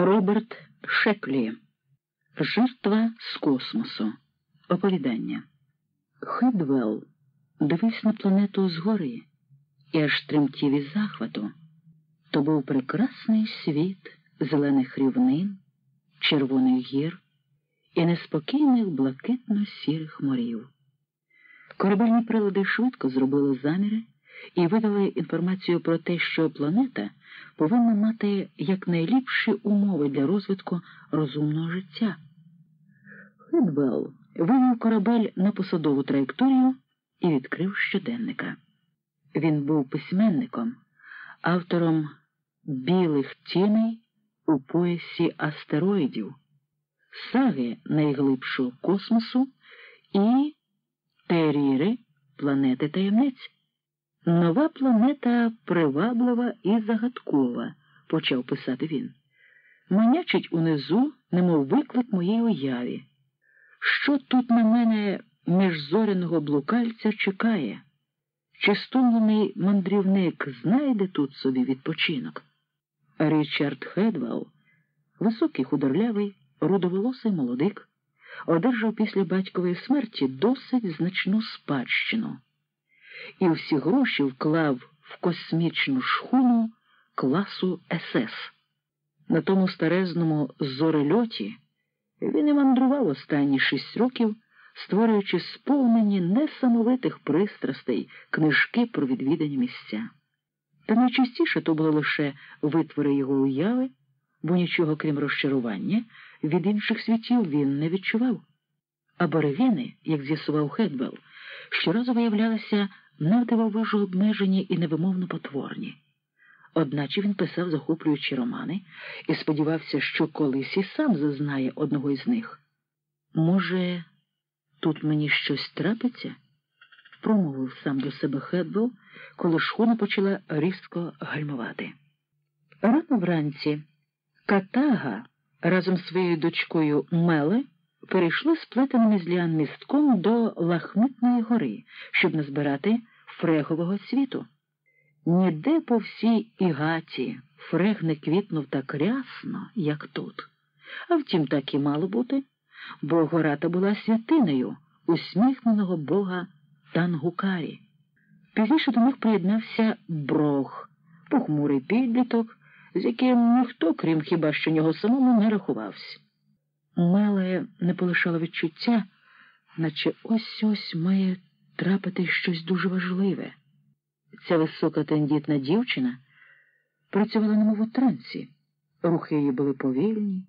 Роберт Шеклі Жертва з космосу. Оповідання. Хедвелл дивився на планету згори і аж тремтів із захвату. То був прекрасний світ зелених рівнин, червоних гір і неспокійних блакитно-сірих морів. Корабельні прилади швидко зробили заміри і видали інформацію про те, що планета повинна мати якнайліпші умови для розвитку розумного життя. Хидвелл вивів корабель на посадову траєкторію і відкрив щоденника. Він був письменником, автором білих тіней у поясі астероїдів, саги найглибшого космосу і теріри планети таємниць. Нова планета приваблива і загадкова, почав писати він. Манячить унизу, немов виклик моїй уяві. Що тут на мене міжзоряного блукальця чекає? Чи стомлений мандрівник знайде тут собі відпочинок? Річард Хедвелл, високий худорлявий, рудоволосий молодик, одержав після батькової смерті досить значну спадщину і всі гроші вклав в космічну шхуну класу СС. На тому старезному зорельоті він і мандрував останні шість років, створюючи сповнені несамовитих пристрастей книжки про відвідані місця. Та найчастіше то були лише витвори його уяви, бо нічого крім розчарування від інших світів він не відчував. Аборигени, як з'ясував Хедвелл, щоразу виявлялися навдивовижу обмежені і невимовно потворні. Одначе він писав захоплюючі романи і сподівався, що колись і сам зазнає одного із них. Може, тут мені щось трапиться? промовив сам до себе Хедвелл, коли шхуна почала різко гальмувати. Рано вранці Катага разом з своєю дочкою Меле перейшли сплетеним із ліан містком до Лахмитної гори, щоб назбирати фрегового світу. Ніде по всій ігаті фрег не квітнув так рясно, як тут. А втім, так і мало бути, бо гората була святиною усміхненого бога Тангукарі. Пізніше до них приєднався Брог, похмурий підліток, з яким ніхто, крім хіба що нього самому, не рахувався. Меле не полишало відчуття, наче ось ось має трапити щось дуже важливе. Ця висока тендітна дівчина працювала немов у трансі. Рухи її були повільні,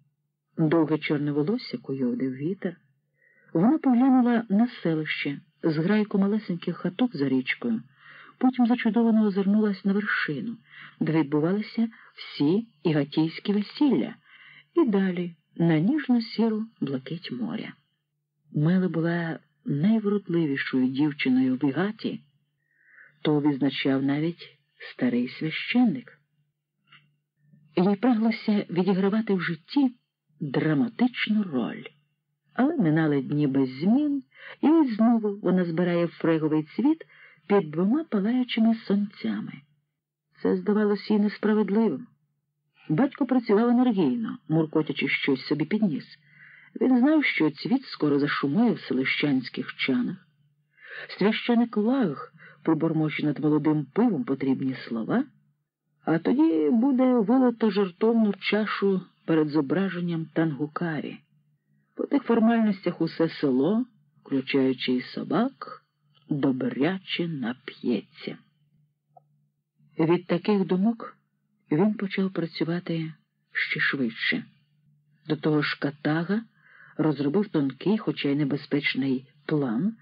довге чорне волосся куйовдив вітер. Вона поглянула на селище з грайку малесеньких хаток за річкою, потім зачудовано озирнулась на вершину, де відбувалися всі ігатійські весілля, і далі на ніжно сіру блакить моря. Мели була найвродливішою дівчиною в Ігаті, то відзначав навіть старий священник. Їй праглося відігравати в житті драматичну роль. Але минали дні без змін, і ось знову вона збирає фреговий цвіт під двома палаючими сонцями. Це здавалося їй несправедливим. Батько працював енергійно, муркотячи щось собі підніс. Він знав, що цвіт скоро зашумує в селищанських чанах. Священик лаг пробормоче над молодим пивом потрібні слова, а тоді буде вилито жартовну чашу перед зображенням тангукарі. По тих формальностях усе село, включаючи і собак, добряче нап'ється. Від таких думок він почав працювати ще швидше. До того ж Катага розробив тонкий, хоча й небезпечний план,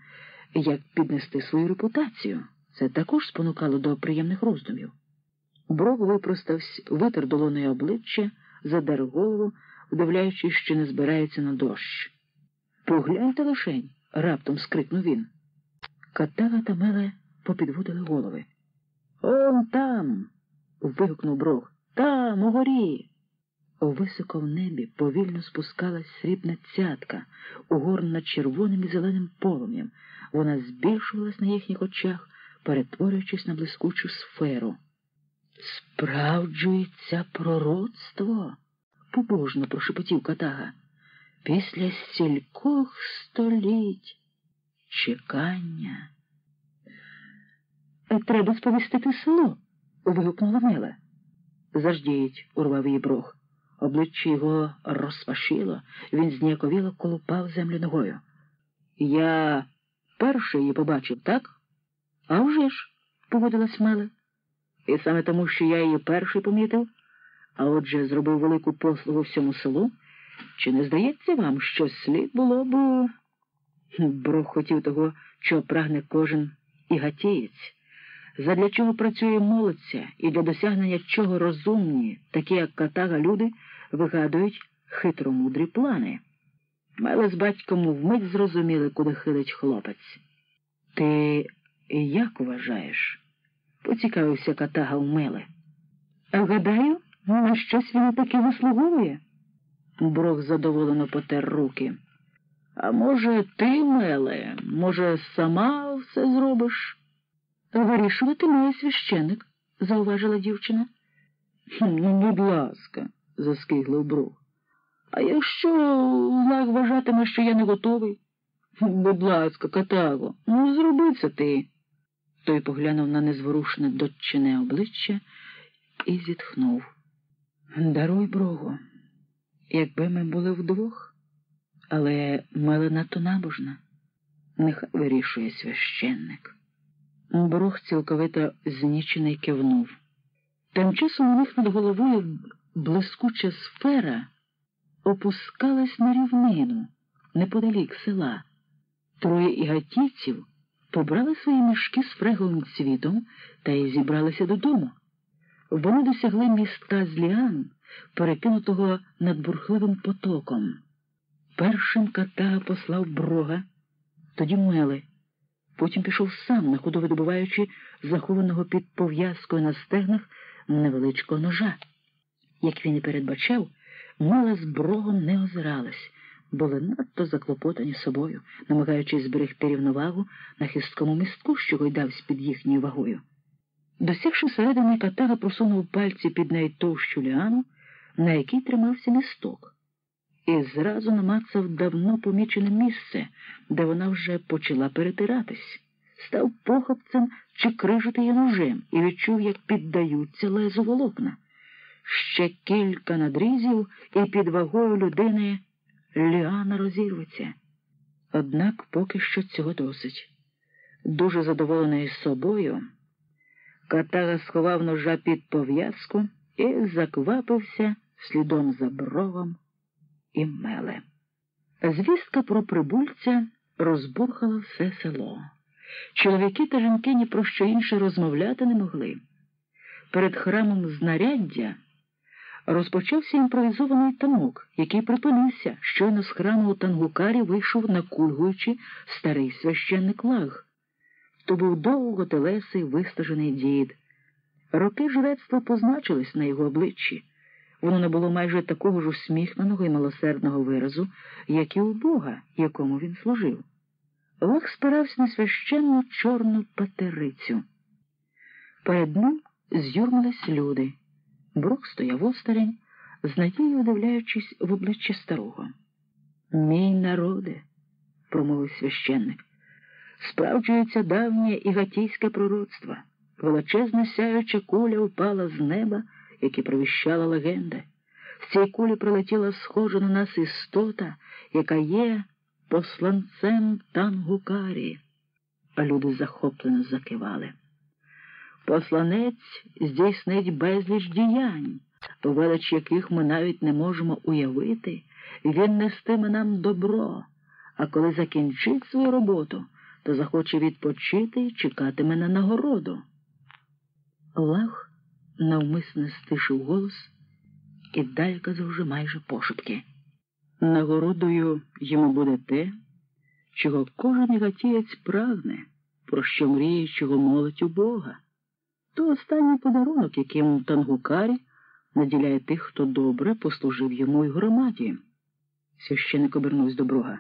як піднести свою репутацію. Це також спонукало до приємних роздумів. Брок випростався, витер долоною обличчя, задер голову, вдивляючись, що не збирається на дощ. Погляньте лишень, раптом скрикнув він. Катага та Меле попідводили голови. Он там. Вигукнув Брог. Там, угорі. Високо в небі повільно спускалась срібна цятка, угорна червоним і зеленим полум'ям. Вона збільшувалась на їхніх очах, перетворюючись на блискучу сферу. Справджується пророцтво, побожно прошепотів Катага. Після стількох століть чекання. Треба сповістити село. Вигукнула Мела. Заждіть, урвав її брох. Обличчя його розпашило, він зніяковіло колупав землю ногою. Я перший її побачив, так? «А вже ж», – погодилась Мела. І саме тому, що я її перший помітив, а отже зробив велику послугу всьому селу, чи не здається вам, що слід було б. Брох хотів того, чого прагне кожен і гатієць, задля чого працює молодця і для досягнення чого розумні, такі як катага люди, вигадують хитромудрі плани. Меле з батьком вмить зрозуміли, куди хилить хлопець. Ти як вважаєш? поцікавився катага у Меле. А гадаю, на щось він таки вислуговує. Брох задоволено потер руки. А може, ти, Меле, може, сама все зробиш? Вирішувати має священик, зауважила дівчина. Ну, будь ласка, заскиглив Брух. А якщо Лах вважатиме, що я не готовий? Будь ласка, Катаго, ну зроби це ти. Той поглянув на незворушне дочине обличчя і зітхнув. Даруй Брогу, якби ми були вдвох, але мали надто набожна, нехай вирішує священник. Брог цілковито знічений кивнув. Тим часом у них над головою блискуча сфера опускалась на рівнину неподалік села. Троє ігатійців побрали свої мішки з фреговим цвітом та й зібралися додому. Вони досягли містка з ліан, перекинутого над бурхливим потоком. Першим Катага послав брога, тоді мели. Потім пішов сам, на ходу видобуваючи захованого під пов'язкою на стегнах невеличкого ножа. Як він і передбачав, мела з брогом не озирались, були надто заклопотані собою, намагаючись зберегти рівновагу на хисткому містку, що гойдався під їхньою вагою. Досягши середини, Катага просунув пальці під найтовщу ліану, на якій тримався місток, і зразу намацав давно помічене місце, де вона вже почала перетиратись, став похопцем чи крижити її ножем і відчув, як піддаються лезу волокна. Ще кілька надрізів, і під вагою людини Ліана розірветься. Однак поки що цього досить. Дуже задоволений собою, Катага сховав ножа під пов'язку і заквапився слідом за бровом і меле. Звістка про прибульця розбурхала все село. Чоловіки та жінки ні про що інше розмовляти не могли. Перед храмом знаряддя розпочався імпровізований танок, який припинився, щойно з храму у Тангукарі вийшов накульгуючи старий священник лаг. То був довго телесий вистажений дід. Роки жрецтва позначились на його обличчі. Воно не було майже такого ж усміхненого і милосердного виразу, як і у Бога, якому він служив. Лах спирався на священну чорну патерицю. Перед ним з'юрмились люди. Брук стояв осторонь, з надією удивляючись в обличчя старого. Мій народе, промовив священник, справджується давнє ігатійське пророцтво. Величезна сяюча куля упала з неба, яке провіщала легенда. З цієї кулі прилетіла схожа на нас істота, яка є посланцем Тангукарі. А люди захоплено закивали. Посланець здійснить безліч діянь, велич яких ми навіть не можемо уявити, він нестиме нам добро, а коли закінчить свою роботу, то захоче відпочити і чекатиме на нагороду. Лах навмисне стишив голос і далі казав вже майже пошепки. Нагородою йому буде те, чого кожен гатієць прагне, про що мріє, чого молить у Бога. То останній подарунок, яким Тангукарі наділяє тих, хто добре послужив йому й громаді. Священик обернувся до Брога.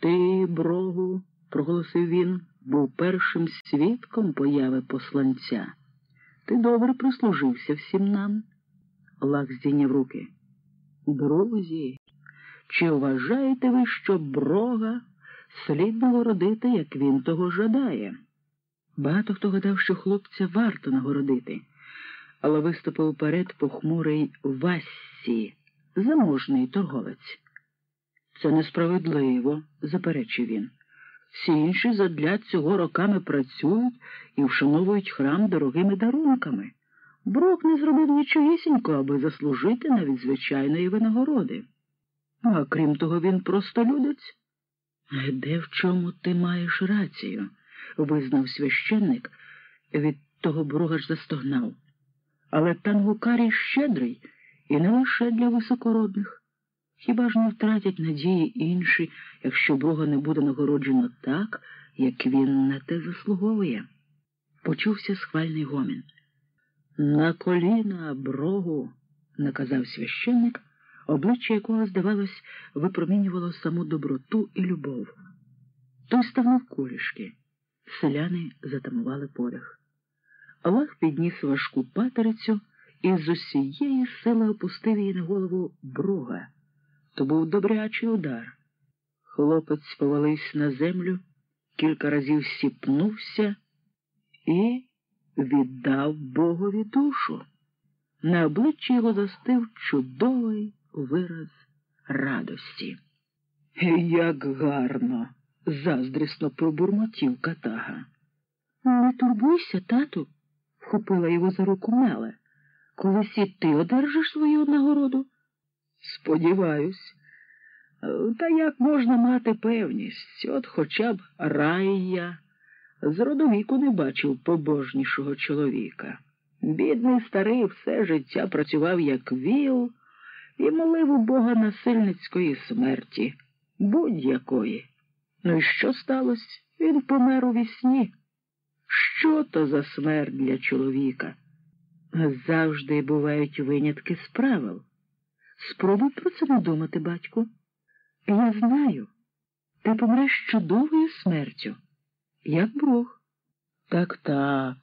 Ти, Брогу, проголосив він, був першим свідком появи посланця. Ти добре прислужився всім нам. Лак здійняв руки. Друзі, чи вважаєте ви, що брога слід нагородити, як він того жадає? Багато хто гадав, що хлопця варто нагородити, але виступив уперед похмурий Вассі, заможний торговець. Це несправедливо, заперечив він. Всі інші задля цього роками працюють і вшановують храм дорогими дарунками. Брок не зробив нічогісінько, аби заслужити навіть звичайної винагороди. А крім того, він просто людець. Де в чому ти маєш рацію? визнав священник, від того брога ж застогнав. Але тангукарій щедрий і не лише для високородних. Хіба ж не втратять надії інші, якщо Бога не буде нагороджено так, як він на те заслуговує? Почувся схвальний гомін. На коліна брогу, наказав священник, обличчя якого, здавалось, випромінювало саму доброту і любов. Той став навколішки. Селяни затамували подих. Аллах підніс важку патерицю і з усієї сили опустив її на голову брога. То був добрячий удар. Хлопець повалився на землю, кілька разів сіпнувся і віддав Богові душу. На обличчі його застив чудовий вираз радості. Як гарно! заздрісно пробурмотів катага. Не турбуйся, тату, вхопила його за руку Меле. Колись і ти одержиш свою нагороду? Сподіваюсь. Та як можна мати певність, от хоча б рая з родовіку не бачив побожнішого чоловіка. Бідний старий все життя працював як віл і молив у Бога насильницької смерті, будь-якої. Ну і що сталося? Він помер у вісні. Що то за смерть для чоловіка? Завжди бувають винятки з правил. Спробуй про це не думати, батьку. Я знаю, ти помреш чудовою смертю, як Бог. Так, так.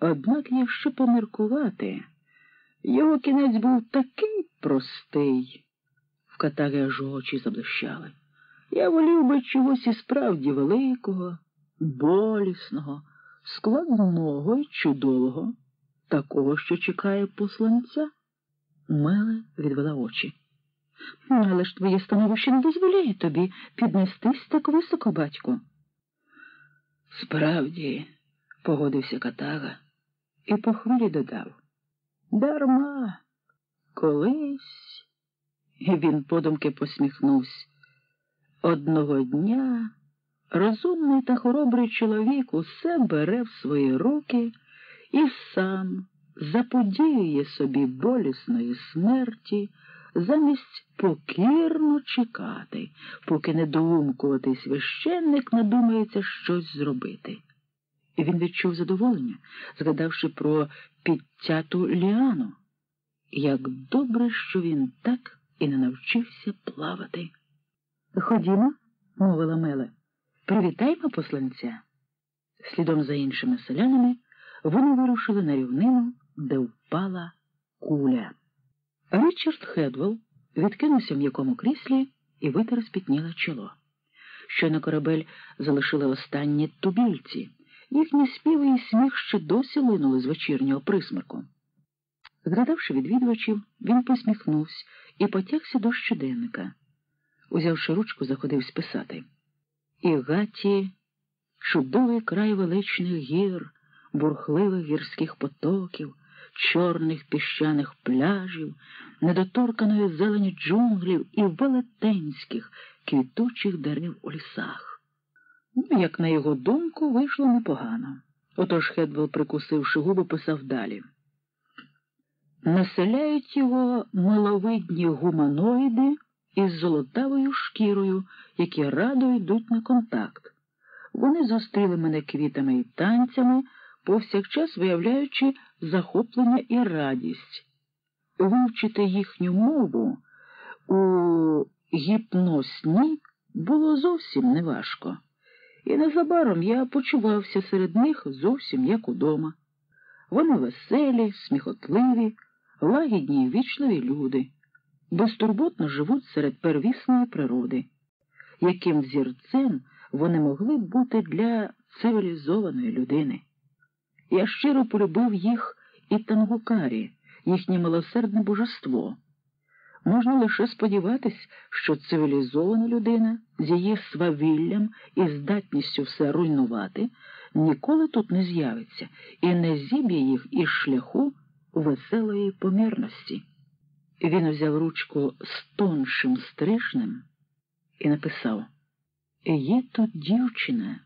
Однак, якщо поміркувати, його кінець був такий простий, в катаги аж очі заблищали. Я волів би чогось і справді великого, болісного, складного і чудового, такого, що чекає посланця. Меле відвела очі. Але ж твоє становище не дозволяє тобі піднестись так високо, батько. Справді, погодився Катага і по хвилі додав. Дарма, колись. І він подумки посміхнувся. Одного дня розумний та хоробрий чоловік усе бере в свої руки і сам заподіює собі болісної смерті, замість покірно чекати, поки недоумкуватий священник надумається щось зробити. І він відчув задоволення, згадавши про підтяту ліану. Як добре, що він так і не навчився плавати. Ходімо, мовила Меле, привітаймо посланця. Слідом за іншими селянами вони вирушили на рівнину, де впала куля. Річард Хедвелл відкинувся в м'якому кріслі і витер спітніле чоло. Щойно корабель залишили останні тубільці, їхні співи і сміх ще досі линули з вечірнього присмерку. Згадавши відвідувачів, він посміхнувся і потягся до щоденника. Узявши ручку, заходив списати. І гаті чудовий край величних гір, бурхливих гірських потоків, чорних піщаних пляжів, недоторканої зелені джунглів і велетенських квітучих дерев у лісах. Ну, як на його думку, вийшло непогано. Отож Хедвелл, прикусивши губи, писав далі. Населяють його маловидні гуманоїди із золотавою шкірою, які радо йдуть на контакт. Вони зустріли мене квітами і танцями, повсякчас виявляючи захоплення і радість. Вивчити їхню мову у гіпносні було зовсім неважко, і незабаром я почувався серед них зовсім як удома. Вони веселі, сміхотливі, лагідні і вічливі люди. безтурботно живуть серед первісної природи, яким взірцем вони могли б бути для цивілізованої людини. Я щиро полюбив їх і тангукарі, їхнє милосердне божество. Можна лише сподіватись, що цивілізована людина з її свавіллям і здатністю все руйнувати ніколи тут не з'явиться і не зіб'є їх із шляху веселої помірності. Він взяв ручку з тоншим стрижнем і написав: Є тут дівчина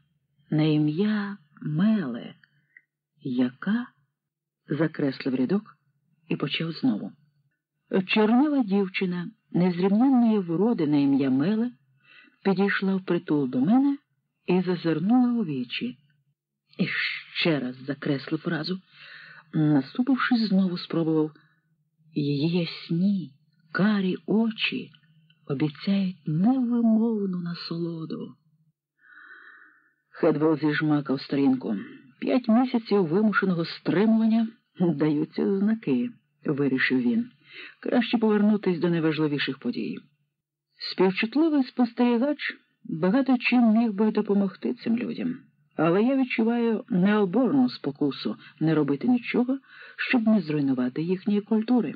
на ім'я Меле, яка закреслив рядок і почав знову. Чорнава дівчина незрівнянної вроди на ім'я Меле підійшла впритул до мене і зазирнула у вічі. І ще раз закреслив фразу, наступившись, знову спробував її ясні, карі очі обіцяють невимовну насолоду. Хедвел зіжмакав сторінку. П'ять місяців вимушеного стримування даються знаки, вирішив він. Краще повернутись до найважливіших подій. Співчутливий спостерігач багато чим міг би допомогти цим людям, але я відчуваю необорну спокусу не робити нічого, щоб не зруйнувати їхньої культури.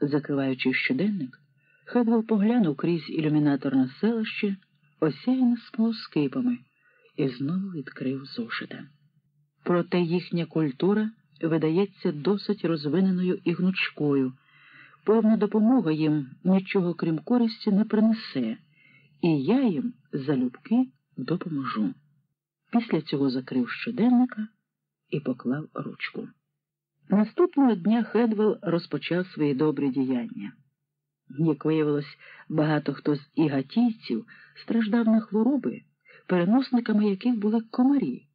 Закриваючи щоденник, Хедвел поглянув крізь ілюмінатор на селище, осяяне смолоскипами, і знову відкрив зошита. Проте їхня культура видається досить розвиненою і гнучкою. Повна допомога їм нічого крім користі не принесе, і я їм залюбки допоможу. Після цього закрив щоденника і поклав ручку. Наступного дня Хедвел розпочав свої добрі діяння. Як виявилось, багато хто з ігатійців страждав на хвороби, переносниками яких були комарі.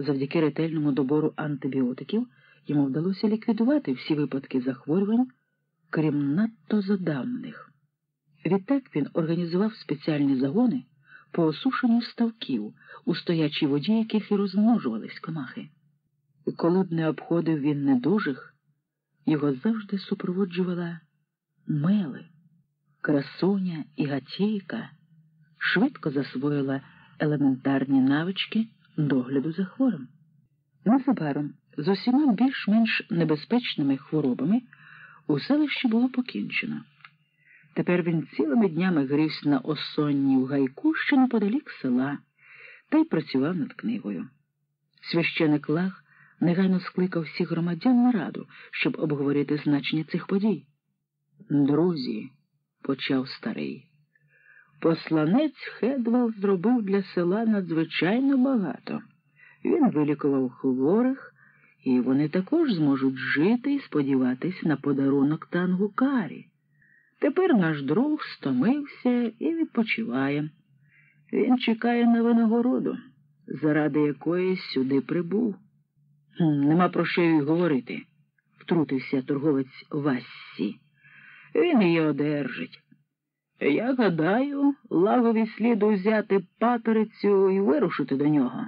Завдяки ретельному добору антибіотиків йому вдалося ліквідувати всі випадки захворювань, крім надто задавних. Відтак він організував спеціальні загони по осушенню ставків, у стоячій воді яких і розмножувались комахи. І коли б не обходив він недужих, його завжди супроводжувала мели, красуня і гатійка швидко засвоїла елементарні навички догляду за хворим. Незабаром з усіма більш-менш небезпечними хворобами у селищі було покінчено. Тепер він цілими днями грівся на осонні в гайку, що неподалік села, та й працював над книгою. Священик Лах негайно скликав всіх громадян на раду, щоб обговорити значення цих подій. Друзі, почав старий, посланець Хедвел зробив для села надзвичайно багато. Він вилікував хворих, і вони також зможуть жити і сподіватись на подарунок тангукарі. Тепер наш друг стомився і відпочиває. Він чекає на винагороду, заради якої сюди прибув. Нема про що й говорити, втрутився торговець Вассі. Він її одержить. Я гадаю, лагові слід взяти патерицю і вирушити до нього.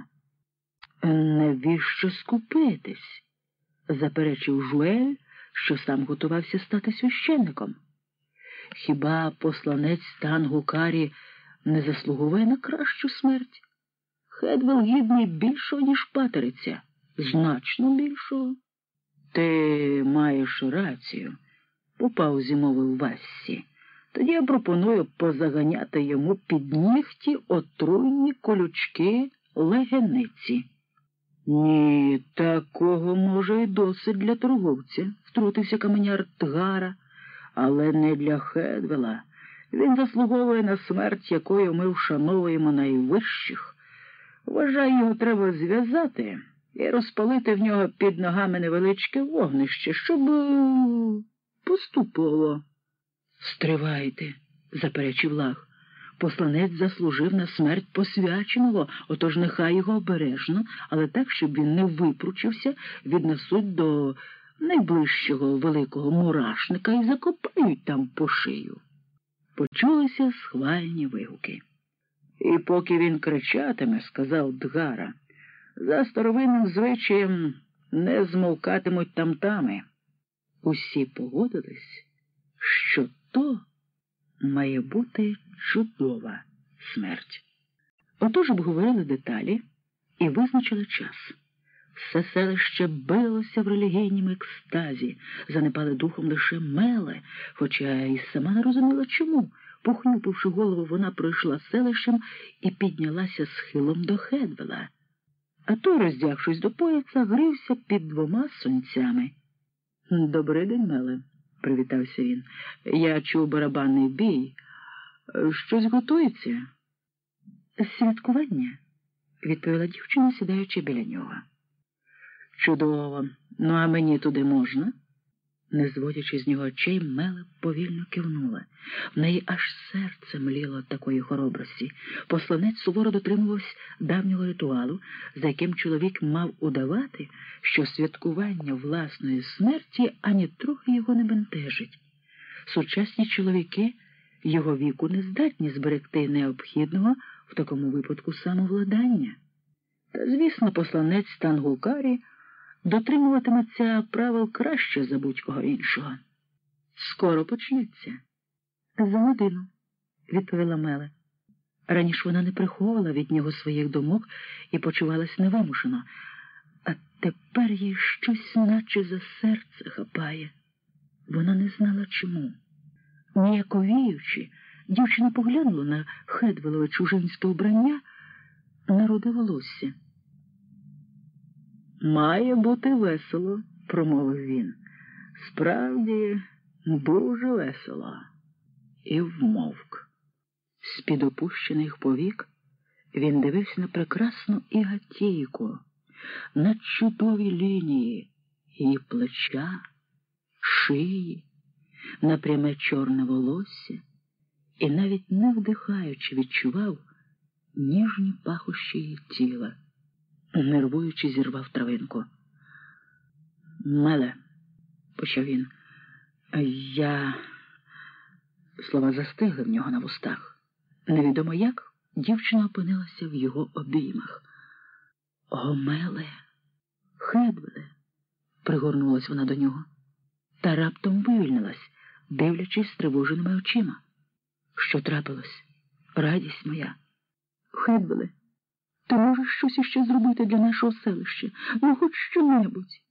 Навіщо скупитись? заперечив Жуель, що сам готувався стати священником. Хіба посланець Тангу Карі не заслуговує на кращу смерть? Хедвел гідний більшого, ніж патериця, значно більшого. Ти маєш рацію, по паузі мовив Вассі. Тоді я пропоную позаганяти йому під нігті отруйні колючки легениці. Ні, такого може й досить для торговця, втрутився каменяр Тгара, але не для Хедвела. Він заслуговує на смерть, якою ми вшановуємо найвищих. Вважаю, його треба зв'язати і розпалити в нього під ногами невеличке вогнище, щоб поступово. Стривайте, заперечив лах. Посланець заслужив на смерть посвяченого, отож нехай його обережно, але так, щоб він не випручився, віднесуть до найближчого великого мурашника і закопають там по шию. Почулися схвальні вигуки. І поки він кричатиме, сказав Дгара, за старовинним звичаєм не змовкатимуть тамтами. Усі погодились, що то має бути чудова смерть. Отож обговорили деталі і визначили час. Все селище билося в релігійнім екстазі, занепали духом лише меле, хоча і сама не розуміла чому. Похнюпивши голову, вона пройшла селищем і піднялася схилом до Хедвела. А той, роздягшись до пояса, грився під двома сонцями. Добрий день, Меле, привітався він. Я чув барабанний бій. Щось готується? Святкування, відповіла дівчина, сідаючи біля нього. Чудово. Ну, а мені туди можна? Не зводячи з нього очей, Меле повільно кивнула. В неї аж серце мліло такої хоробрості. Посланець суворо дотримувався давнього ритуалу, за яким чоловік мав удавати, що святкування власної смерті ані трохи його не бентежить. Сучасні чоловіки його віку не здатні зберегти необхідного в такому випадку самовладання. Та, звісно, посланець Тангукарі дотримуватиметься правил краще за будь-кого іншого. Скоро почнеться. За годину, відповіла Меле. Раніше вона не приховувала від нього своїх думок і почувалась невимушено, а тепер їй щось наче за серце хапає. Вона не знала чому. Ніяковіючи, дівчина поглянула на Хедвелове чужинське обрання на руде волосся. Має бути весело, промовив він. Справді, дуже весело. І вмовк. З-під опущених повік він дивився на прекрасну Ігатійку, на чудові лінії її плеча, шиї, на пряме чорне волосся і навіть не вдихаючи відчував ніжні пахощі її тіла нервуючи, зірвав травинку. Меле, почав він, я. Слова застигли в нього на вустах. Невідомо як дівчина опинилася в його обіймах. О, Меле, Хедвеле, пригорнулась вона до нього, та раптом вивільнилась, дивлячись стривоженими очима. Що трапилось? Радість моя. Хедвеле. Ти можеш щось іще зробити для нашого селища, ну хоч що-небудь.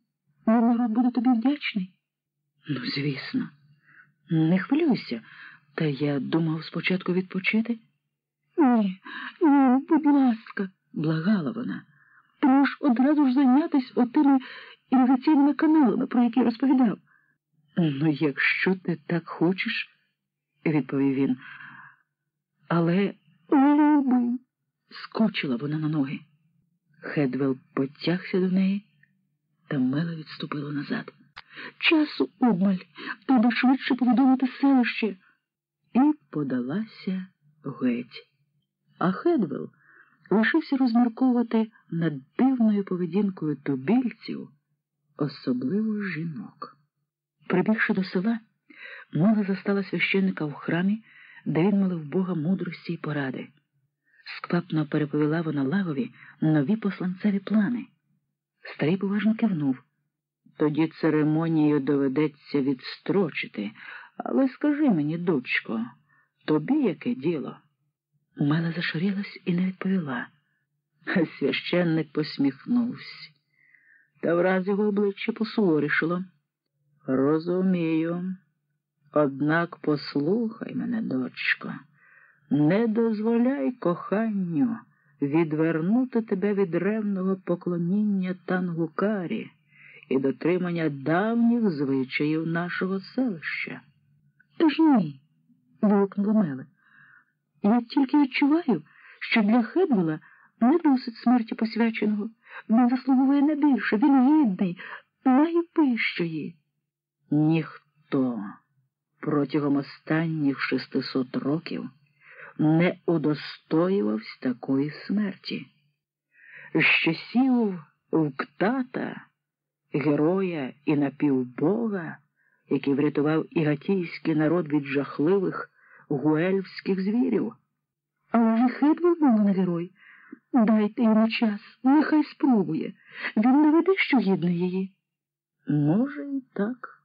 Мій народ буде тобі вдячний. Ну, звісно, не хвилюйся, та я думав спочатку відпочити. Ні, ні, будь ласка, благала вона. Ти можеш одразу ж зайнятися отими іригаційними каналами, про які розповідав. Ну, якщо ти так хочеш, відповів він. Але любий. Скочила вона на ноги. Хедвел потягся до неї, та мело відступила назад. Часу обмаль, треба швидше повідомити селище. І подалася геть. А Хедвел лишився розмірковувати над дивною поведінкою тубільців, особливо жінок. Прибігши до села, Мова застала священника в храмі, де він молив Бога мудрості й поради сквапно переповіла вона лагові нові посланцеві плани. Старий поважно кивнув. Тоді церемонію доведеться відстрочити, але скажи мені, дочко, тобі яке діло? Мела зашарілась і не відповіла. А священник посміхнувся. Та враз його обличчя посуворішило. Розумію. Однак послухай мене, дочко. Не дозволяй коханню відвернути тебе від ревного поклоніння тангукарі і дотримання давніх звичаїв нашого селища. Та ж ні, вигукнула Меле. Я тільки відчуваю, що для Хедвела не досить смерті посвяченого. Він заслуговує на більше, він гідний, найвищої. Ніхто протягом останніх шестисот років не удостоювався такої смерті. З часів Вктата, героя і напівбога, який врятував ігатійський народ від жахливих гуельфських звірів. Але ж хитро був не герой. Дайте йому час, нехай спробує. Він не веде, що гідне її. Може, і так,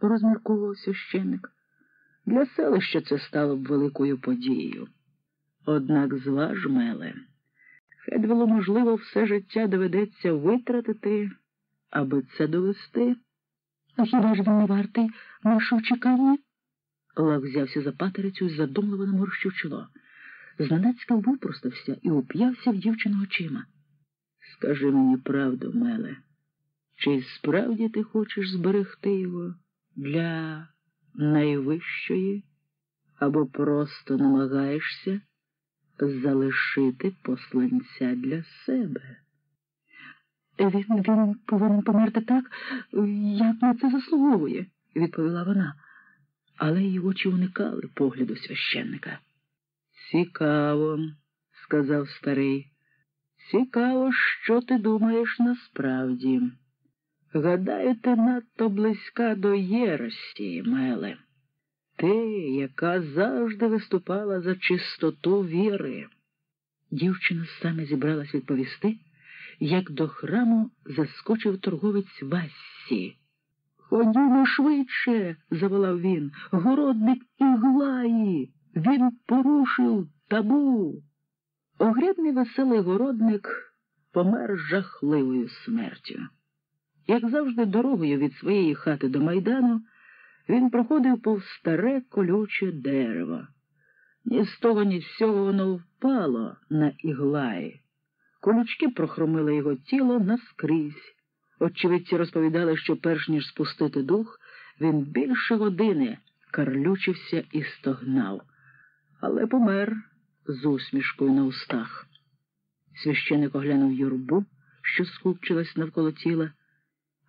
розмірковував священник. Для селища це стало б великою подією. Однак зваж, Меле, Хедвелу, можливо, все життя доведеться витратити, аби це довести. А хіба ж він не вартий нашого чекання? Лак взявся за патерицю і задумливо наморщив чоло. Зненацька випростався і уп'явся в дівчину очима. Скажи мені правду, Меле, чи справді ти хочеш зберегти його для найвищої або просто намагаєшся залишити посланця для себе? Він він повинен померти так, як на це заслуговує, відповіла вона, але її очі уникали погляду священника. Цікаво, сказав старий. Цікаво, що ти думаєш насправді. Гадаю, ти надто близька до Єрості, Меле. Ти, яка завжди виступала за чистоту віри. Дівчина саме зібралась відповісти, як до храму заскочив торговець Вассі. Ходімо швидше, заволав він, городник Іглаї. Він порушив табу. Огрядний веселий городник помер жахливою смертю. Як завжди, дорогою від своєї хати до майдану, він проходив повз старе колюче дерево. Ні з того, ні з всього воно впало на іглаї. Колючки прохромили його тіло наскрізь. Очевидці розповідали, що перш ніж спустити дух, він більше години карлючився і стогнав, але помер з усмішкою на устах. Священик оглянув юрбу, що скупчилась навколо тіла.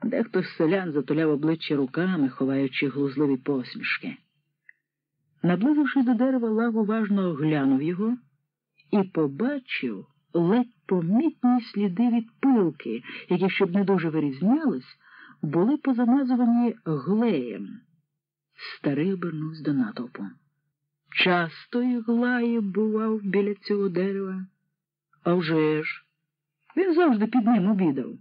Дехто з селян затуляв обличчя руками, ховаючи глузливі посмішки. Наблизившись до дерева, лав уважно оглянув його і побачив ледь помітні сліди від пилки, які, щоб не дуже вирізнялись, були позамазувані глеєм. Старий обернувся до натовпу. Часто Іглаї бував біля цього дерева. А вже ж, він завжди під ним обідав.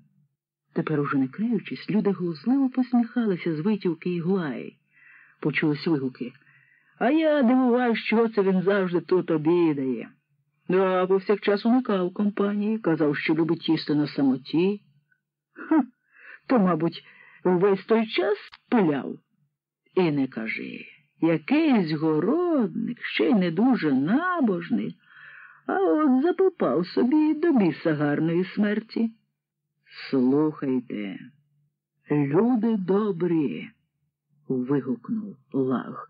Тепер, уже не криючись, люди глузливо посміхалися з витівки Іглаї. Почулись вигуки. А я дивуваюсь, чого це він завжди тут обідає. Да, повсякчас уникав компанії, казав, що любить їсти на самоті. Ха, то, мабуть, увесь той час пиляв. І не кажи, якийсь городник, ще й не дуже набожний, а от запопав собі до біса гарної смерті. Слухайте, люди добрі, вигукнув лаг.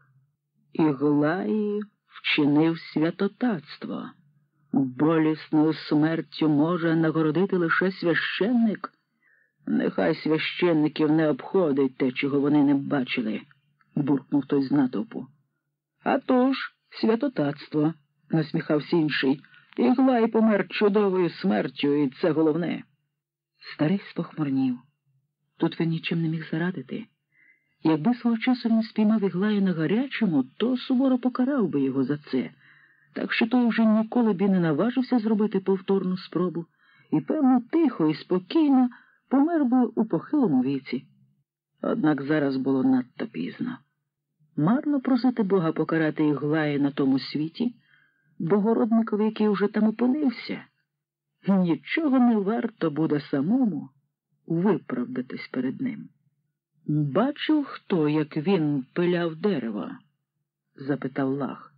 Іглаї вчинив святотатство. Болісною смертю може нагородити лише священник. Нехай священників не обходить те, чого вони не бачили, буркнув той з натовпу. «А тож, святотатство, насміхався інший. Іглай помер чудовою смертю, і це головне. Старий спохмурнів. Тут він нічим не міг зарадити. Якби свого часу він спіймав Іглая на гарячому, то суворо покарав би його за це так що той вже ніколи б і не наважився зробити повторну спробу і, певно, тихо і спокійно помер би у похилому віці. Однак зараз було надто пізно. Марно просити Бога покарати Іглаї на тому світі, бо городникові, який уже там опинився, нічого не варто буде самому виправдатись перед ним. Бачив хто, як він пиляв дерево? запитав Лах.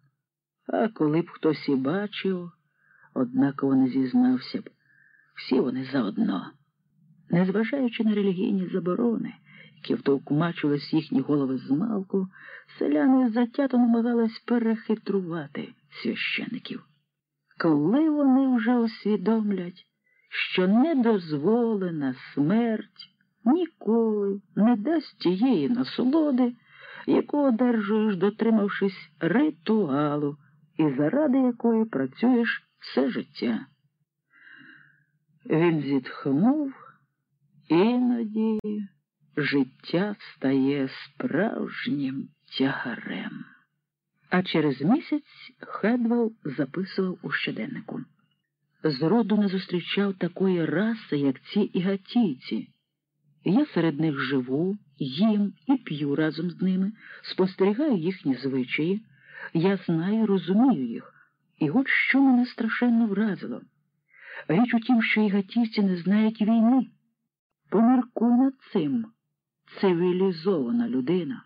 А коли б хтось і бачив, однаково не зізнався б, всі вони заодно. Незважаючи на релігійні заборони, які втовкмачувались їхні голови з малку, селяни затято намагались перехитрувати священиків. Коли вони вже усвідомлять, що недозволена смерть ніколи не дасть тієї насолоди, яку одержуєш, дотримавшись ритуалу і заради якої працюєш все життя. Він зітхнув, іноді життя стає справжнім тягарем. А через місяць Хедвел записував у щоденнику. Зроду не зустрічав такої раси, як ці ігатійці. Я серед них живу, їм і п'ю разом з ними, спостерігаю їхні звичаї, я знаю, розумію їх, і от що мене страшенно вразило. Річ у тім, що і гатівці не знають війни. Поміркуй над цим цивілізована людина.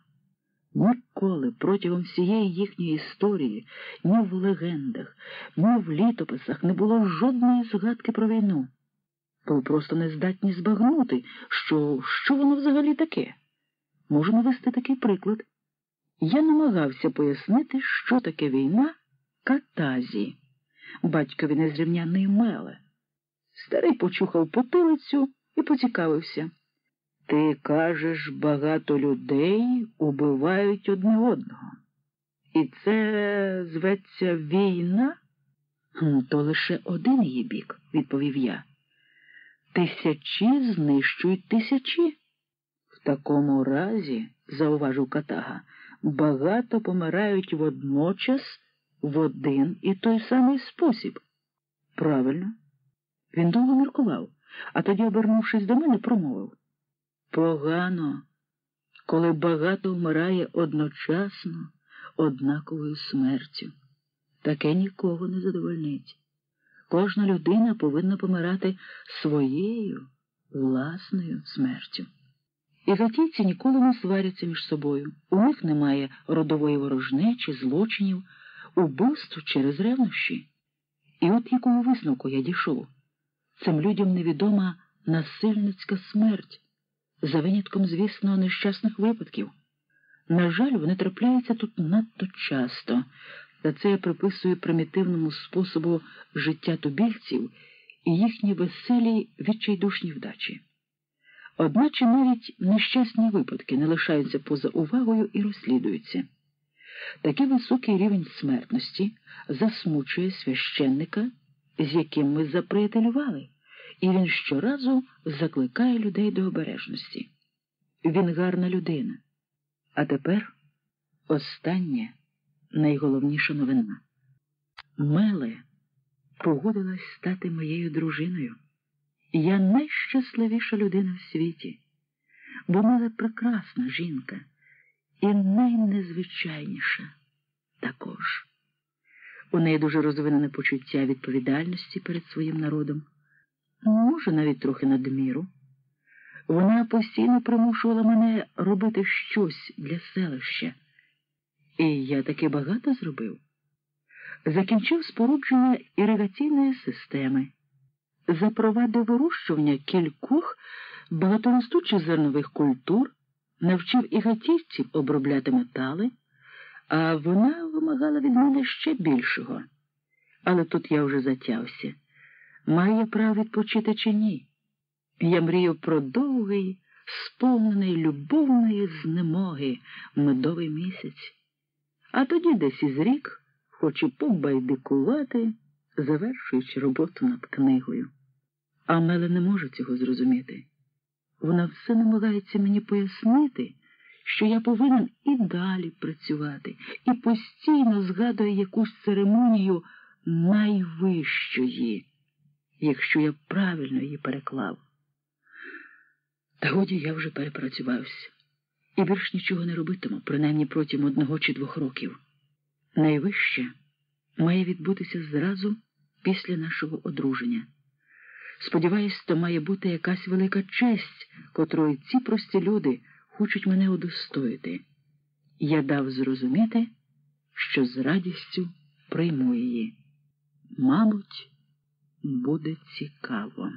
Ніколи протягом всієї їхньої історії ні в легендах, ні в літописах не було жодної згадки про війну. Ви просто не здатні збагнути, що що воно взагалі таке. Можу навести такий приклад. Я намагався пояснити, що таке війна катазі, батькові незрівняної меле. Старий почухав потилицю і поцікавився. Ти кажеш, багато людей убивають одне одного. І це зветься війна? То лише один її бік, відповів я. Тисячі знищують тисячі. В такому разі, зауважив Катага, багато помирають водночас в один і той самий спосіб. Правильно. Він довго міркував, а тоді, обернувшись до мене, промовив. Погано, коли багато вмирає одночасно однаковою смертю. Таке нікого не задовольнить. Кожна людина повинна помирати своєю власною смертю. І затійці ніколи не сваряться між собою. У них немає родової ворожнечі, злочинів, убивств через ревнощі. І от якого висновку я дійшов. Цим людям невідома насильницька смерть за винятком, звісно, нещасних випадків. На жаль, вони трапляються тут надто часто, та це я приписую примітивному способу життя тубільців і їхній веселій відчайдушній вдачі. Одначе навіть нещасні випадки не лишаються поза увагою і розслідуються. Такий високий рівень смертності засмучує священника, з яким ми заприятелювали і він щоразу закликає людей до обережності. Він гарна людина. А тепер остання найголовніша новина. Меле погодилась стати моєю дружиною. Я найщасливіша людина в світі, бо Меле прекрасна жінка і найнезвичайніша також. У неї дуже розвинене почуття відповідальності перед своїм народом може, навіть трохи надміру. Вона постійно примушувала мене робити щось для селища, і я таки багато зробив. Закінчив спорудження іригаційної системи, запровадив вирощування кількох багаторостучих зернових культур, навчив ігатівців обробляти метали, а вона вимагала від мене ще більшого. Але тут я вже затявся має право відпочити чи ні. Я мрію про довгий, сповнений любовної знемоги медовий місяць, а тоді десь із рік хочу побайдикувати, завершуючи роботу над книгою. А Меле не може цього зрозуміти. Вона все намагається мені пояснити, що я повинен і далі працювати, і постійно згадує якусь церемонію найвищої якщо я правильно її переклав. Та годі я вже перепрацювався і більш нічого не робитиму, принаймні протягом одного чи двох років. Найвище має відбутися зразу після нашого одруження. Сподіваюсь, то має бути якась велика честь, котрої ці прості люди хочуть мене удостоїти. Я дав зрозуміти, що з радістю прийму її. Мабуть, буде цікаво.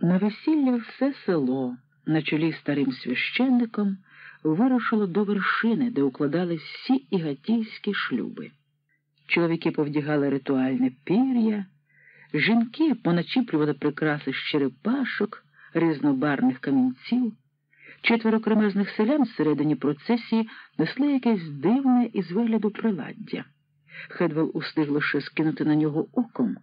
На весілля все село, на чолі старим священником, вирушило до вершини, де укладались всі ігатійські шлюби. Чоловіки повдягали ритуальне пір'я, жінки поначіплювали прикраси з черепашок, різнобарних камінців. Четверо кремезних селян всередині процесії несли якесь дивне із вигляду приладдя. Хедвел устиг лише скинути на нього оком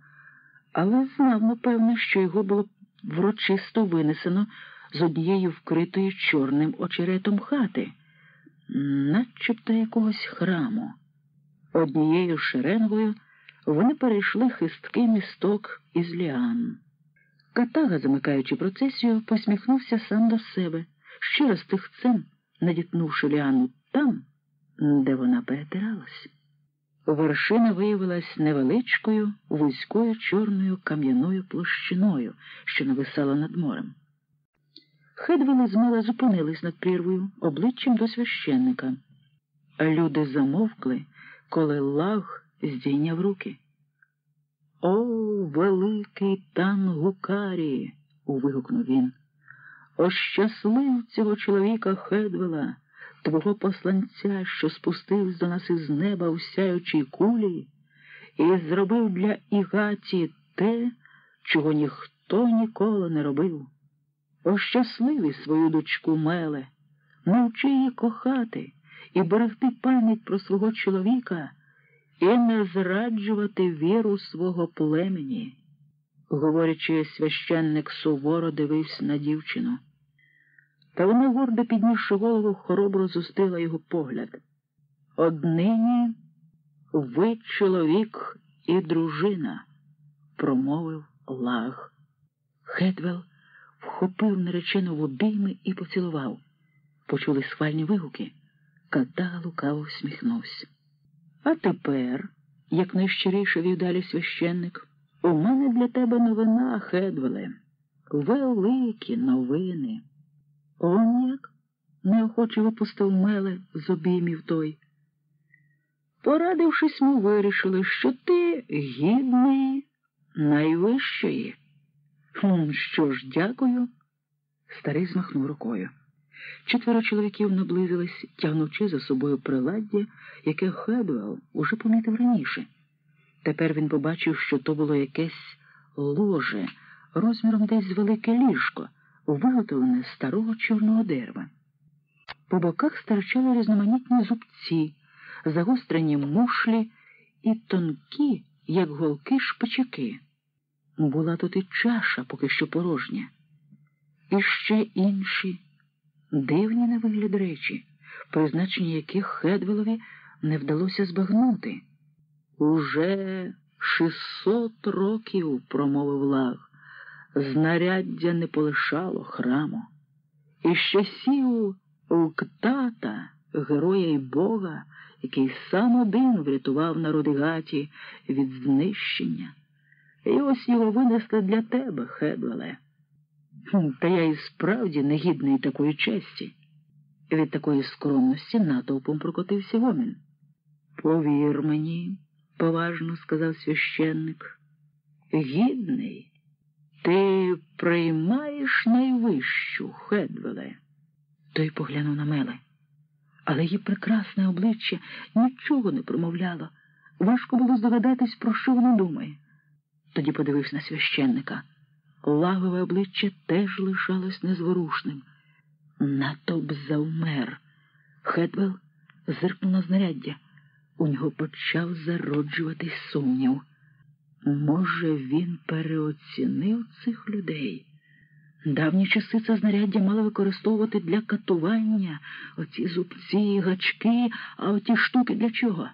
але знав, напевно, що його було врочисто винесено з однієї вкритої чорним очеретом хати, начебто якогось храму. Однією шеренгою вони перейшли хисткий місток із ліан. Катага, замикаючи процесію, посміхнувся сам до себе, щиро з тихцем, надітнувши Ліану там, де вона перетиралась. Вершина виявилась невеличкою, вузькою чорною кам'яною площиною, що нависала над морем. Хедвели з мила зупинились над прірвою, обличчям до священника. Люди замовкли, коли лаг здійняв руки. О, великий Тангукарі! вигукнув він. Ощаслив цього чоловіка Хедвела, твого посланця, що спустився до нас із неба у сяючій кулі, і зробив для Ігаті те, чого ніхто ніколи не робив. Ощасливі свою дочку Меле, навчи її кохати і берегти пам'ять про свого чоловіка і не зраджувати віру свого племені. Говорячи, священник суворо дивився на дівчину. Та вона, гордо піднісши голову, хоробро зустила його погляд. Однині ви чоловік і дружина, промовив лаг. Хедвел вхопив наречену в обійми і поцілував. Почули схвальні вигуки. Ката лукаво всміхнувся. А тепер, як найщиріше вів далі священник, у мене для тебе новина, Хедвеле, великі новини. Он як? неохоче випустив меле з обіймів той. Порадившись, ми вирішили, що ти гідний найвищої. «Хм, Що ж, дякую. Старий змахнув рукою. Четверо чоловіків наблизились, тягнучи за собою приладдя, яке Хедуел уже помітив раніше. Тепер він побачив, що то було якесь ложе, розміром десь велике ліжко, виготовлене з старого чорного дерева. По боках стирчали різноманітні зубці, загострені мушлі і тонкі, як голки шпичаки. Була тут і чаша поки що порожня, і ще інші. Дивні на вигляд речі, призначення яких Хедвелові не вдалося збагнути. Уже шістсот років, промовив лаг, знаряддя не полишало храму. І з часів Уктата, героя й Бога, який сам один врятував народи Гаті від знищення. І ось його винесли для тебе, Хедвеле. Та я і справді негідний такої честі. Від такої скромності натовпом прокотився гомін. Повір мені, поважно сказав священник, гідний, ти приймаєш найвищу, Хедвеле. Той поглянув на меле, але її прекрасне обличчя нічого не промовляло. Важко було здогадатись, про що вона думає. Тоді подивився на священника. Лагове обличчя теж лишалось незворушним. Натовп завмер. Хедвел зиркнув на знаряддя. У нього почав зароджуватись сумнів. Може, він переоцінив цих людей? Давні часи це знаряддя мали використовувати для катування оці зубці, гачки, а оті штуки для чого?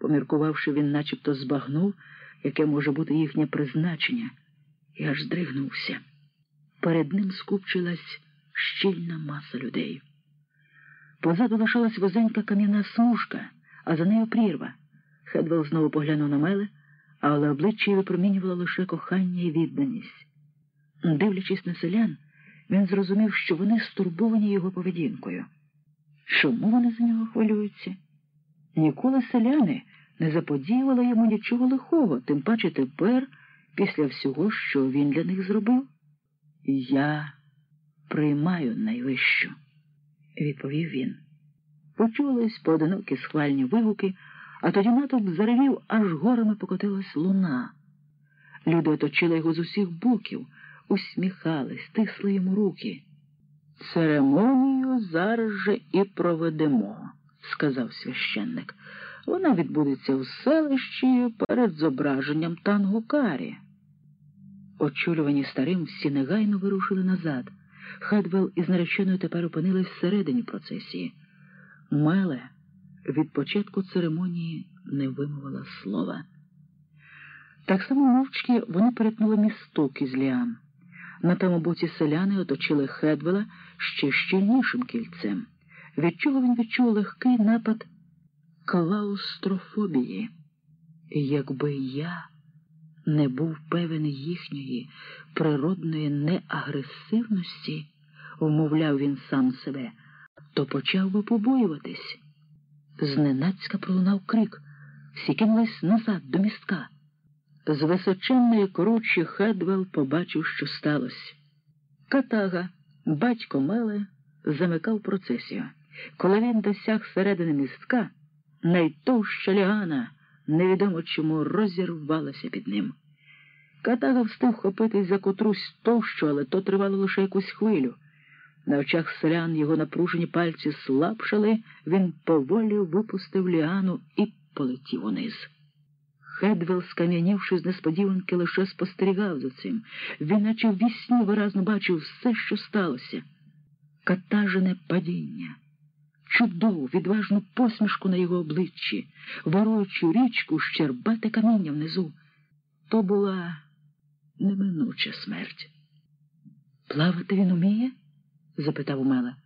Поміркувавши, він начебто збагнув, яке може бути їхнє призначення і аж здригнувся. Перед ним скупчилась щільна маса людей. Позаду лишалась возенька кам'яна смужка, а за нею прірва. Хедвел знову поглянув на меле, але обличчя випромінювало лише кохання і відданість. Дивлячись на селян, він зрозумів, що вони стурбовані його поведінкою. Чому вони за нього хвилюються? Ніколи селяни не заподіювали йому нічого лихого, тим паче тепер після всього, що він для них зробив? Я приймаю найвищу, відповів він. Почулись поодинокі схвальні вигуки, а тоді натовп заревів, аж горами покотилась луна. Люди оточили його з усіх боків, усміхались, стисли йому руки. Церемонію зараз же і проведемо, сказав священник. Вона відбудеться в селищі перед зображенням Тангукарі. Очолювані старим всі негайно вирушили назад. Хедвел із нареченою тепер опинились всередині процесії. Меле від початку церемонії не вимовила слова. Так само мовчки вони перетнули місток із ліан. На тому боці селяни оточили Хедвела ще щільнішим кільцем, від чого він відчув легкий напад клаустрофобії. Якби я не був певен їхньої природної неагресивності, вмовляв він сам себе, то почав би побоюватись. Зненацька пролунав крик, всі кинулись назад до містка. З височенної кручі Хедвел побачив, що сталося. Катага, батько Меле, замикав процесію. Коли він досяг середини містка, найтовща лягана невідомо чому розірвалася під ним. Катага встиг хопитись за котрусь товщу, але то тривало лише якусь хвилю. На очах селян його напружені пальці слабшали, він поволі випустив ліану і полетів униз. Хедвел, скам'янівши з несподіванки, лише спостерігав за цим. Він, наче в вісні, виразно бачив все, що сталося. Катажене падіння, чудову, відважну посмішку на його обличчі, воруючу річку, щербате каміння внизу. То була неминуча смерть. Плавати він уміє? Запитав Умела.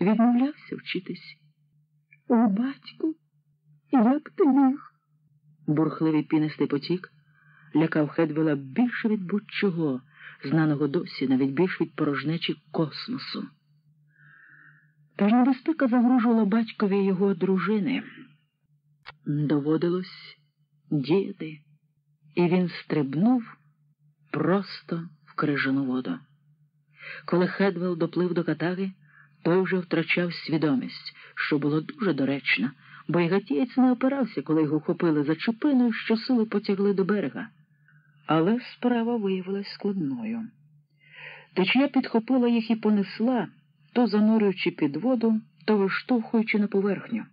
Відмовлявся вчитись. О, батьку, як ти міг? Бурхливий пінистий потік лякав Хедвела більше від будь-чого, знаного досі, навіть більш від порожнечі космосу. Тож небезпека загрожувала батькові його дружини. Доводилось діяти, і він стрибнув просто в крижану воду. Коли Хедвел доплив до катаги, той вже втрачав свідомість, що було дуже доречно, бо й гатієць не опирався, коли його хопили за чупиною, що сили потягли до берега. Але справа виявилась складною. Течія підхопила їх і понесла, то занурюючи під воду, то виштовхуючи на поверхню.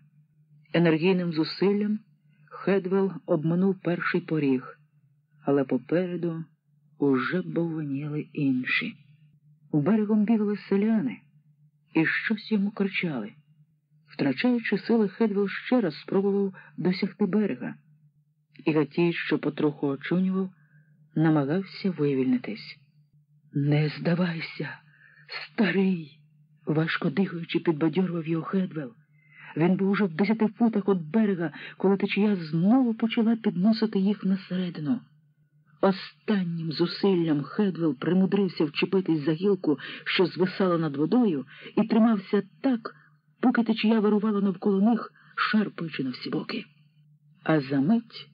Енергійним зусиллям Хедвел обманув перший поріг, але попереду уже бовваніли інші. Берегом бігли селяни і щось йому кричали. Втрачаючи сили, Хедвел ще раз спробував досягти берега, і Гатій, що потроху очунював, намагався вивільнитись. Не здавайся, старий, важко дихаючи, підбадьорував його Хедвел. Він був уже в десяти футах від берега, коли течія знову почала підносити їх на середину. Останнім зусиллям Хедвел примудрився вчепитись за гілку, що звисала над водою, і тримався так, поки течія вирувала навколо них, шарпаючи на всі боки. А за мить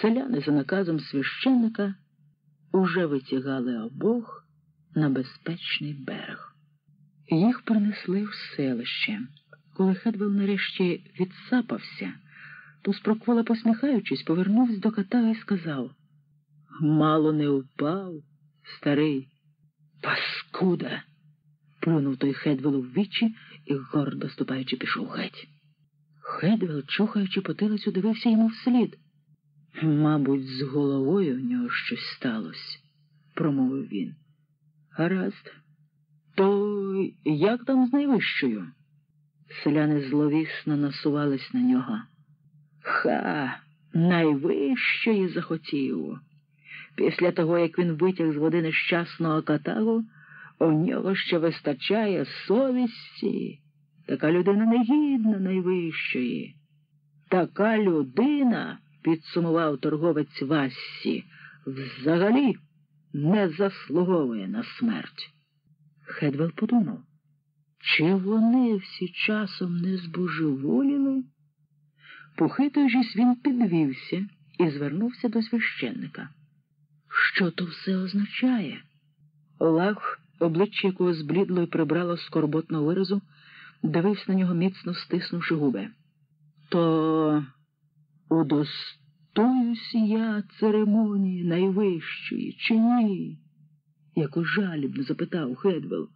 селяни за наказом священника уже витягали обох на безпечний берег. Їх принесли в селище. Коли Хедвел нарешті відсапався, то спроквола, посміхаючись, повернувся до кота і сказав Мало не впав, старий паскуда. Плюнув той Хедвелу в вічі і, гордо ступаючи, пішов геть. Хедвел, чухаючи потилицю, дивився йому вслід. Мабуть, з головою в нього щось сталося, промовив він. Гаразд, то як там з найвищою? Селяни зловісно насувались на нього. Ха, найвищої захотів. Після того, як він витяг з води нещасного катагу, у нього ще вистачає совісті. Така людина негідна найвищої. Така людина, підсумував торговець Вассі, взагалі не заслуговує на смерть. Хедвел подумав, чи вони всі часом не збожеволіли? Похитуючись, він підвівся і звернувся до священника. Що то все означає? Олег, обличчя якого зблідло і прибрало скорботного виразу, дивився на нього, міцно стиснувши губи. То удостоюсь я церемонії найвищої, чи ні? Якось жалібно запитав Хедвел.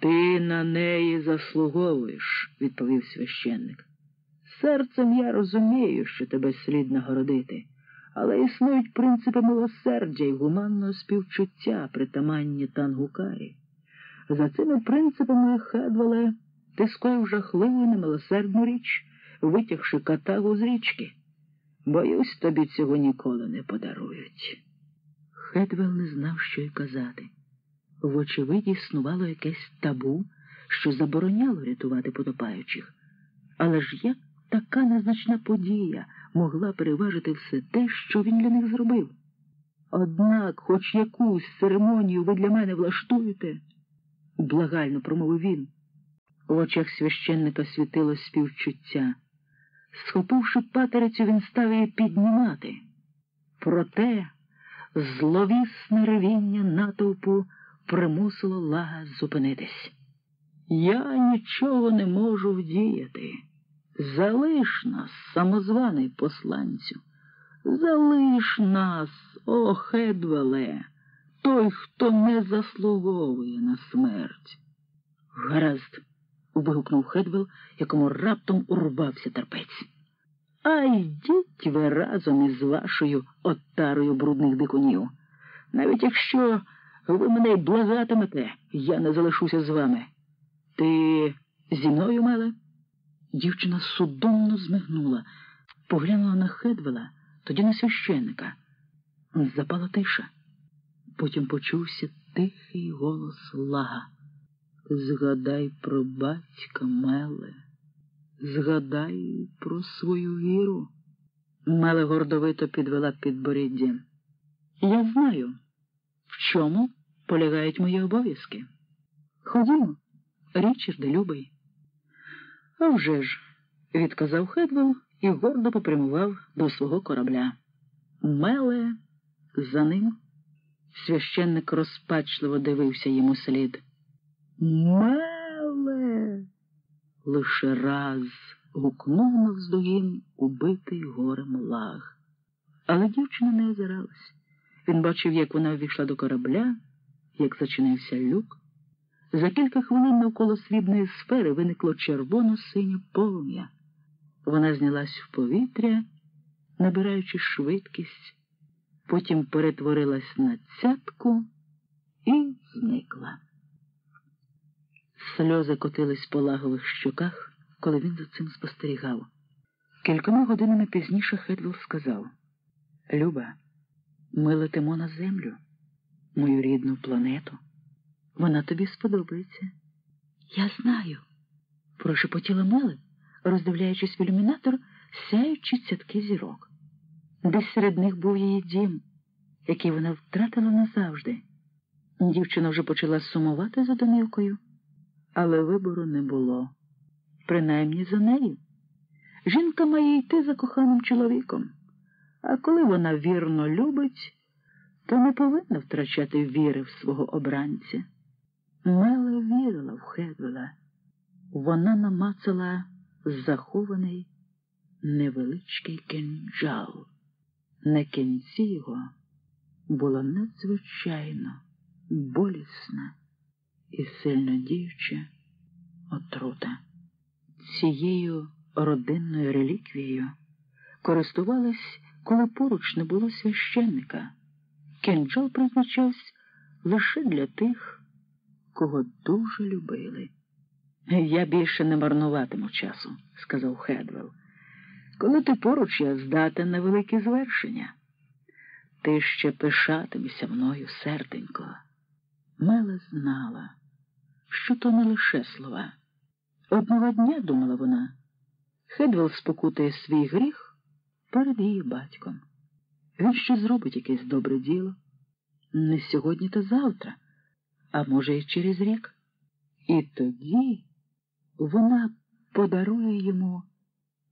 Ти на неї заслуговуєш, відповів священник. Серцем я розумію, що тебе слід нагородити, але існують принципи милосердя і гуманного співчуття притаманні тангукарі. За цими принципами, Хедвеле, ти скоїв жахливу немилосердну річ, витягши катагу з річки. Боюсь, тобі цього ніколи не подарують. Хедвел не знав, що й казати. Вочевидь, існувало якесь табу, що забороняло рятувати потопаючих. Але ж як така незначна подія могла переважити все те, що він для них зробив? Однак, хоч якусь церемонію ви для мене влаштуєте, благально промовив він. В очах священника світило співчуття. Схопивши патерицю, він став її піднімати. Проте зловісне ревіння натовпу примусило лага зупинитись. Я нічого не можу вдіяти. Залиш нас, самозваний посланцю, залиш нас, о Хедвеле, той, хто не заслуговує на смерть. Гаразд, вигукнув Хедвел, якому раптом урвався терпець. А йдіть ви разом із вашою отарою брудних дикунів. Навіть якщо ви мене й благатимете, я не залишуся з вами. Ти зі мною, Меле? Дівчина судомно змигнула, поглянула на Хедвела, тоді на священника. Запала тиша. Потім почувся тихий голос лага. Згадай про батька, Меле, згадай про свою віру. Меле гордовито підвела підборіддя. Я знаю, в чому полягають мої обов'язки. Ходімо, Річарде, любий. «А вже ж», – відказав Хедвел і гордо попрямував до свого корабля. Меле за ним. Священник розпачливо дивився йому слід. Меле. Лише раз гукнув навздогін убитий горем лаг. Але дівчина не озиралась. Він бачив, як вона ввійшла до корабля, як зачинився люк. За кілька хвилин навколо срібної сфери виникло червоно-синє полум'я. Вона знялась в повітря, набираючи швидкість, потім перетворилась на цятку і зникла. Сльози котились по лагових щоках, коли він за цим спостерігав. Кількома годинами пізніше Хедвіл сказав Люба, ми летимо на землю, мою рідну планету. Вона тобі сподобається. Я знаю, прошепотіла Меле, роздивляючись в ілюмінатор, сяючи цятки зірок. Десь серед них був її дім, який вона втратила назавжди. Дівчина вже почала сумувати за домівкою, але вибору не було, принаймні за нею. Жінка має йти за коханим чоловіком, а коли вона вірно любить, то не повинна втрачати віри в свого обранця. Мела вірила в Хедвела. Вона намацала захований невеличкий кинджал. На кінці його була надзвичайно болісна і сильно діюча отрута. Цією родинною реліквією користувалась, коли поруч не було священника. Кинджал призначався лише для тих кого дуже любили. Я більше не марнуватиму часу, сказав Хедвел. Коли ти поруч, я здатен на великі звершення. Ти ще пишатимешся мною, серденько. Мела знала, що то не лише слова. Одного дня, думала вона, Хедвел спокутає свій гріх перед її батьком. Він ще зробить якесь добре діло. Не сьогодні, то завтра а може, й через рік. І тоді вона подарує йому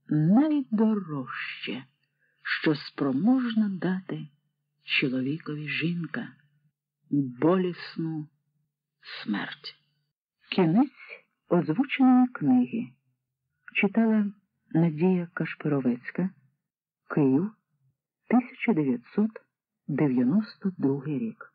найдорожче, що спроможна дати чоловікові жінка болісну смерть. Кінець озвученої книги читала Надія Кашпировецька Київ 1992 рік.